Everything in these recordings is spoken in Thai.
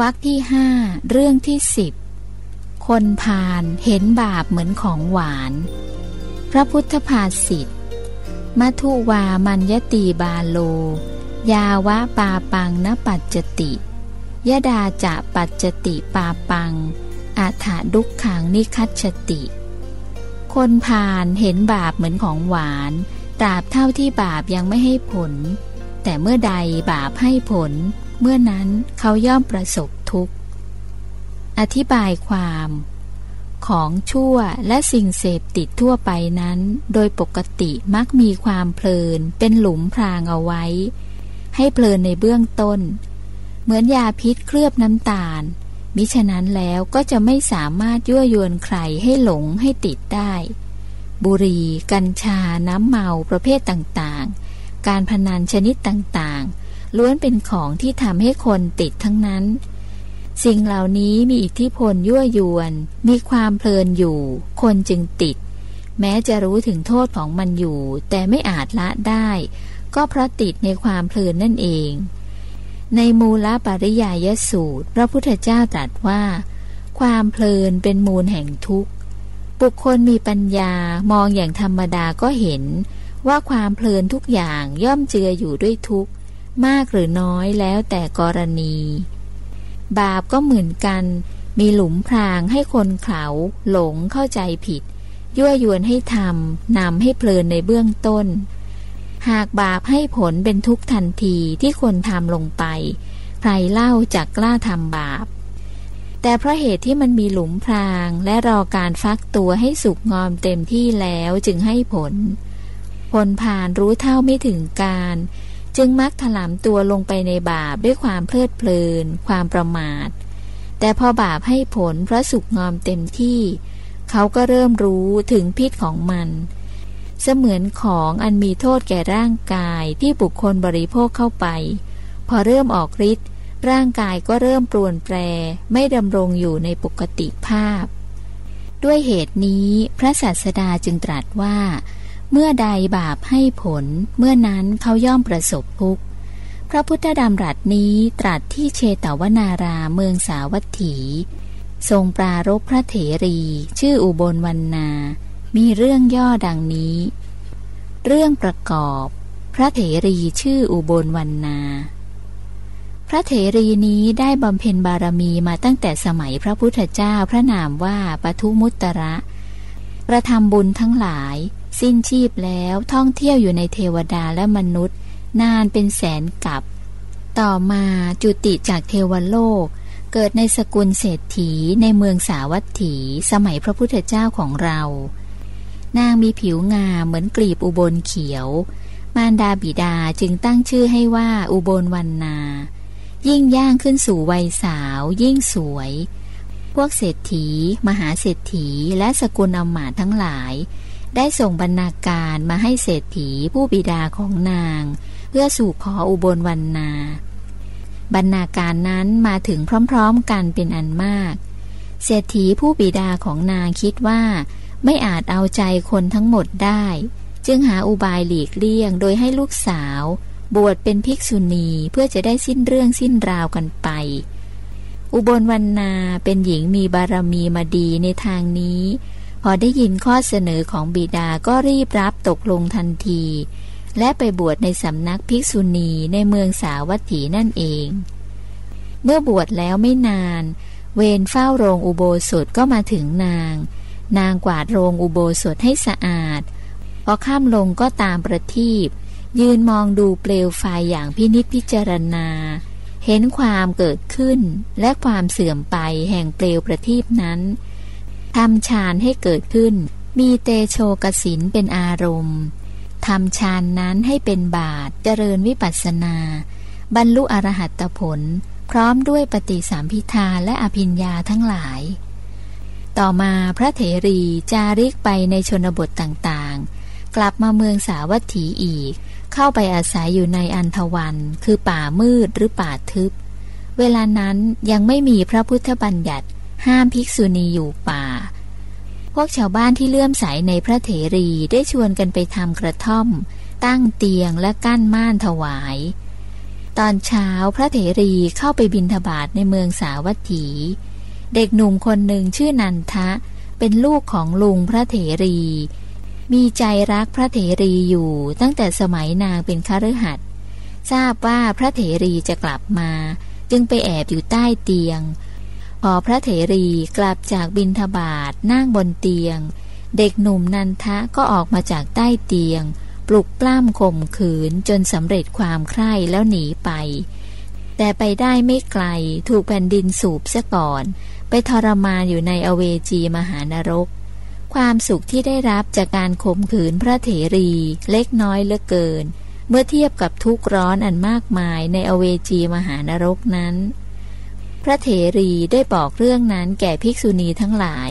วรรคที่ห้าเรื่องที่สิบคนพาลเห็นบาปเหมือนของหวาน พระพุทธภาษิตมัทุวามัญยตีบาโล ยาวะปาปังนปัจจติยดาจะปัจจติปาปัง อาถาดุขขังนิคัตชติ คนพาลเห็นบาปเหมือนของหวาน ตราบเท่าที่บาปยังไม่ให้ผล แต่เมื่อใดบาปให้ผล เมื่อนั้นเขาย่อมประสบทุกข์ อธิบายความ ของชั่วและสิ่งเสพติดทั่วไปนั้น โดยปกติมักมีความเพลินเป็นหลุมพรางเอาไว้ ให้เพลินในเบื้องต้น เหมือนยาพิษเคลือบน้ำตาล มิฉะนั้นแล้วก็จะไม่สามารถยั่วยวนใครให้หลงให้ติดได้ บุหรี่ กัญชา น้ำเมาประเภทต่างๆ การพนันชนิดต่างๆ ล้วนเป็นของที่ทำให้คนติดทั้งนั้น สิ่งเหล่านี้มีอิทธิพลยั่วยวน มีความเพลินอยู่ คนจึงติด แม้จะรู้ถึงโทษของมันอยู่ แต่ไม่อาจละได้ ก็เพราะติดในความเพลินนั่นเอง ในมูลปริยายสูตร พระพุทธเจ้าตรัสว่า ความเพลินเป็นมูลแห่งทุกข์ บุคคลมีปัญญามองอย่างธรรมดาก็เห็นว่าความเพลินทุกอย่างย่อมเจืออยู่ด้วยทุกข์ มากหรือน้อยแล้วแต่กรณี บาปก็เหมือนกัน มีหลุมพรางให้คนเขาหลงเข้าใจผิด ยั่วยวนให้ทำนำให้เพลินในเบื้องต้น หากบาปให้ผลเป็นทุกทันทีที่คนทำลงไป ใครเล่าจากกล้าทำบาป แต่เพราะเหตุที่มันมีหลุมพรางและรอการฟักตัวให้สุกงอมเต็มที่แล้วจึงให้ผลผลผ่านรู้เท่าไม่ถึงการ จึงมักถลำตัวลงไปในบาปด้วยความเพลิดเพลิน ความประมาท แต่พอบาปให้ผลพระสุกงอมเต็มที่ เขาก็เริ่มรู้ถึงพิษของมัน เสมือนของอันมีโทษแก่ร่างกายที่บุคคลบริโภคเข้าไป พอเริ่มออกฤทธิ์ร่างกายก็เริ่มปรวนแปรไม่ดำรงอยู่ในปกติภาพ ด้วยเหตุนี้พระศาสดาจึงตรัสว่า เมื่อใดบาปให้ผล เมื่อนั้นเขาย่อมประสบทุกข์ พระพุทธดำรัสนี้ตรัสที่เชตวนารามเมืองสาวัตถี ทรงปรารบพระเถรี ชื่ออุบลวันนา มีเรื่องย่อดังนี้ เรื่องประกอบ พระเถรีชื่ออุบลวันนา พระเถรีนี้ได้บำเพ็ญบารมีมาตั้งแต่สมัยพระพุทธเจ้าพระนามว่าปทุมุตระกระทำบุญทั้งหลาย สิ้นชีพแล้วท่องเที่ยวอยู่ในเทวดาและมนุษย์ นานเป็นแสนกับ ต่อมาจุติจากเทวโลก เกิดในสกุลเศรษฐีในเมืองสาวัตถี สมัยพระพุทธเจ้าของเรา นางมีผิวงามเหมือนกลีบอุบลเขียว มารดาบิดาจึงตั้งชื่อให้ว่าอุบลวันนา ยิ่งย่างขึ้นสู่วัยสาว ยิ่งสวย พวกเศรษฐี มหาเศรษฐีและสกุลอมาตทั้งหลาย ได้ส่งบรรณาการมาให้เศรษฐีผู้บิดาของนาง เพื่อสู่ขออุบลวันนา บรรณาการนั้นมาถึงพร้อมๆกันเป็นอันมาก เศรษฐีผู้บิดาของนางคิดว่า ไม่อาจเอาใจคนทั้งหมดได้ จึงหาอุบายหลีกเลี่ยงโดยให้ลูกสาว บวชเป็นภิกษุณีเพื่อจะได้สิ้นเรื่องสิ้นราวกันไปอุบลวรรณาเป็นหญิงมีบารมีมาดีในทางนี้ พอได้ยินข้อเสนอของบิดาก็รีบรับตกลงทันที และไปบวชในสำนักภิกษุณีในเมืองสาวัตถีนั่นเอง เมื่อบวชแล้วไม่นาน เวรเฝ้าโรงอุโบสถก็มาถึงนาง นางกวาดโรงอุโบสถให้สะอาด พอข้ามลงก็ตามประทีปยืนมองดูเปลวไฟอย่างพินิจพิจารณา เห็นความเกิดขึ้นและความเสื่อมไปแห่งเปลวประทีปนั้น ทำฌานให้เกิดขึ้น มีเตโชกสินเป็นอารมณ์ทำฌานนั้นให้เป็นบาทเจริญวิปัสสนา บรรลุอรหัตผล พร้อมด้วยปฏิสามพิธาและอภิญญาทั้งหลาย ต่อมาพระเถรีจาริกไปในชนบทต่างๆ กลับมาเมืองสาวัตถีอีก เข้าไปอาศัยอยู่ในอันทวัน คือป่ามืดหรือป่าทึบ เวลานั้นยังไม่มีพระพุทธบัญญัติห้ามภิกษุณีอยู่ป่า วกชาวบ้านที่เลื่อมใสในพระเถรีได้ชวนกันไปทำกระท่อม ตั้งเตียงและกั้นม่านถวาย ตอนเช้าพระเถรีเข้าไปบินทบาทในเมืองสาวัตถี เด็กหนุ่มคนหนึ่งชื่อนันทะ เป็นลูกของลุงพระเถรี มีใจรักพระเถรีอยู่ตั้งแต่สมัยนางเป็นคฤหัสถ์ทราบว่าพระเถรีจะกลับมา จึงไปแอบอยู่ใต้เตียง พอพระเถรีกลับจากบินทบาทนั่งบนเตียง เด็กหนุ่มนันทะก็ออกมาจากใต้เตียง ปลุกปล้ำข่มขืนจนสำเร็จความใคร่แล้วหนีไป แต่ไปได้ไม่ไกลถูกแผ่นดินสูบซะก่อน ไปทรมานอยู่ในอเวจีมหานรก ความสุขที่ได้รับจากการข่มขืนพระเถรีเล็กน้อยเหลือเกิน เมื่อเทียบกับทุกข์ร้อนอันมากมายในอเวจีมหานรกนั้น ระเถรีได้บอกเรื่องนั้นแก่ภิกษุณีทั้งหลาย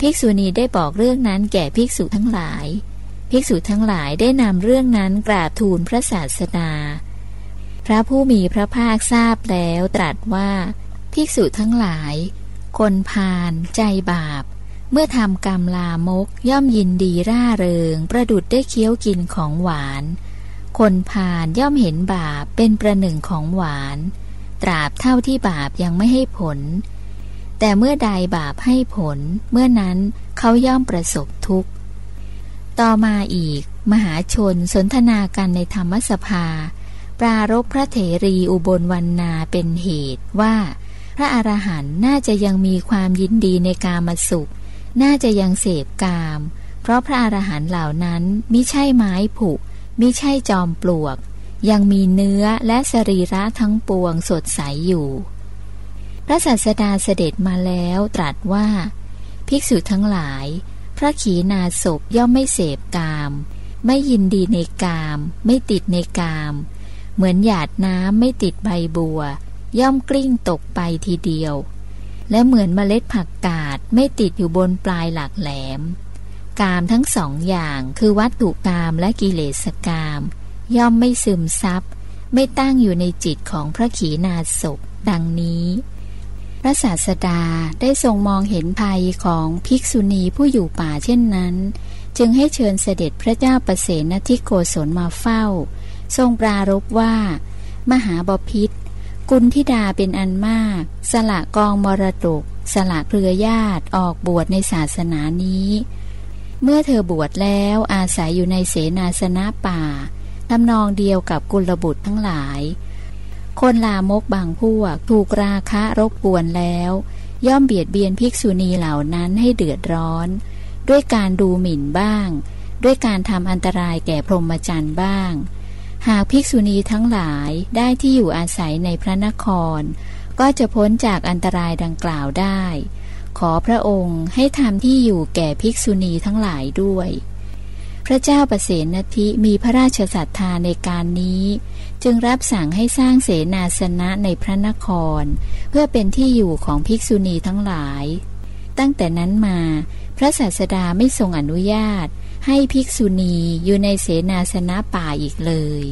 ภิกษุณีได้บอกเรื่องนั้นแก่ภิกษุทั้งหลาย ภิกษุทั้งหลายได้นำเรื่องนั้นกราบทูลพระศาสดา พระผู้มีพระภาคทราบแล้วตรัสว่า ภิกษุทั้งหลาย คนพาลใจบาป เมื่อทำกรรมลามกย่อมยินดีร่าเริง ประดุดได้เคี้ยวกินของหวาน คนพาลย่อมเห็นบาปเป็นประหนึ่งของหวาน ตราบเท่าที่บาปยังไม่ให้ผล แต่เมื่อใดบาปให้ผล เมื่อนั้นเขาย่อมประสบทุกข์ ต่อมาอีก มหาชนสนทนากันในธรรมสภา ปรารบพระเถรีอุบลวันนาเป็นเหตุว่า พระอรหันต์น่าจะยังมีความยินดีในกามสุข น่าจะยังเสพกาม เพราะพระอรหันต์เหล่านั้นมิใช่ไม้ผุมิใช่จอมปลวก ยังมีเนื้อและสรีระทั้งปวงสดใสอยู่ พระศาสดาเสด็จมาแล้วตรัสว่า ภิกษุทั้งหลาย พระขีณาสพย่อมไม่เสพกาม ไม่ยินดีในกาม ไม่ติดในกาม เหมือนหยาดน้ำไม่ติดใบบัว ย่อมกลิ้งตกไปทีเดียว และเหมือนเมล็ดผักกาดไม่ติดอยู่บนปลายหลักแหลม กามทั้งสองอย่างคือวัตถุกามและกิเลสกาม ย่อมไม่ซึมซับไม่ตั้งอยู่ในจิตของพระขีณาสพดังนี้ พระศาสดาได้ทรงมองเห็นภัยของภิกษุณีผู้อยู่ป่าเช่นนั้น จึงให้เชิญเสด็จพระเจ้าประเสนทิโกศลมาเฝ้า ทรงปรารบว่า มหาบพิษกุลธิดาเป็นอันมาก สละกองมรดกสละเครือญาติออกบวชในศาสนานี้ เมื่อเธอบวชแล้วอาศัยอยู่ในเสนาสนะป่า ทำนองเดียวกับกุลบุตรทั้งหลาย คนลามกบางพวกถูกราคะรบกวนแล้ว ย่อมเบียดเบียนภิกษุณีเหล่านั้นให้เดือดร้อน ด้วยการดูหมิ่นบ้าง ด้วยการทำอันตรายแก่พรหมจรรย์บ้าง หากภิกษุณีทั้งหลายได้ที่อยู่อาศัยในพระนคร ก็จะพ้นจากอันตรายดังกล่าวได้ ขอพระองค์ให้ทำที่อยู่แก่ภิกษุณีทั้งหลายด้วย พระเจ้าประเสนทิมีพระราชศรัทธาในการนี้ จึงรับสั่งให้สร้างเสนาสนะในพระนคร เพื่อเป็นที่อยู่ของภิกษุณีทั้งหลาย ตั้งแต่นั้นมา พระศาสดาไม่ทรงอนุญาต ให้ภิกษุณีอยู่ในเสนาสนะป่าอีกเลย